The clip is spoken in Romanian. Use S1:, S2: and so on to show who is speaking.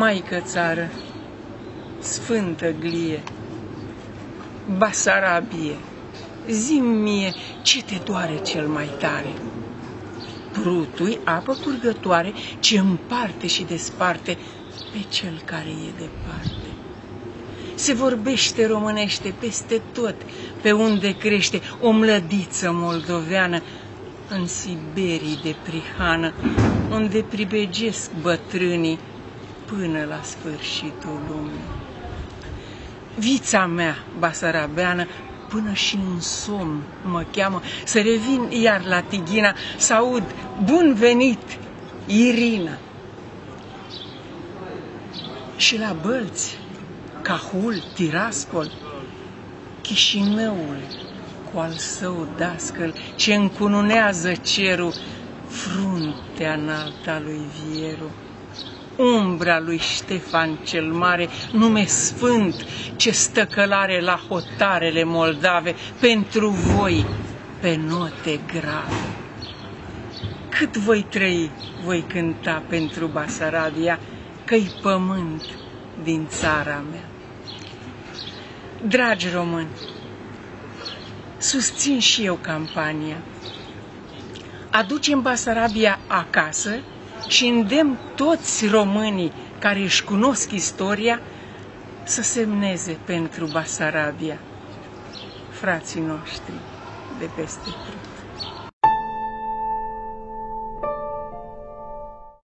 S1: Maică țară, sfântă glie, Basarabie, zi mie ce te doare cel mai tare. Prutui apă curgătoare ce împarte și desparte pe cel care e departe. Se vorbește românește peste tot, pe unde crește o mlădiță moldoveană, în Siberii de prihană, unde pribegesc bătrânii până la sfârșitul lumii. Vița mea, basarabeană, până și în somn mă cheamă să revin iar la Tighina, să aud bun venit, Irina. Și la Bălți, Cahul, Tiraspol, Chișinăul, cu al său dascăl, ce încununează cerul, fruntea înalta lui Vieru umbra lui Ștefan cel Mare, nume sfânt ce stă călare la hotarele moldave pentru voi pe note grave. Cât voi trăi, voi cânta pentru Basarabia, că-i pământ din țara mea. Dragi români, susțin și eu campania. Aducem Basarabia acasă și îndemn toți românii care își cunosc istoria să semneze pentru Basarabia, frații noștri de peste tot.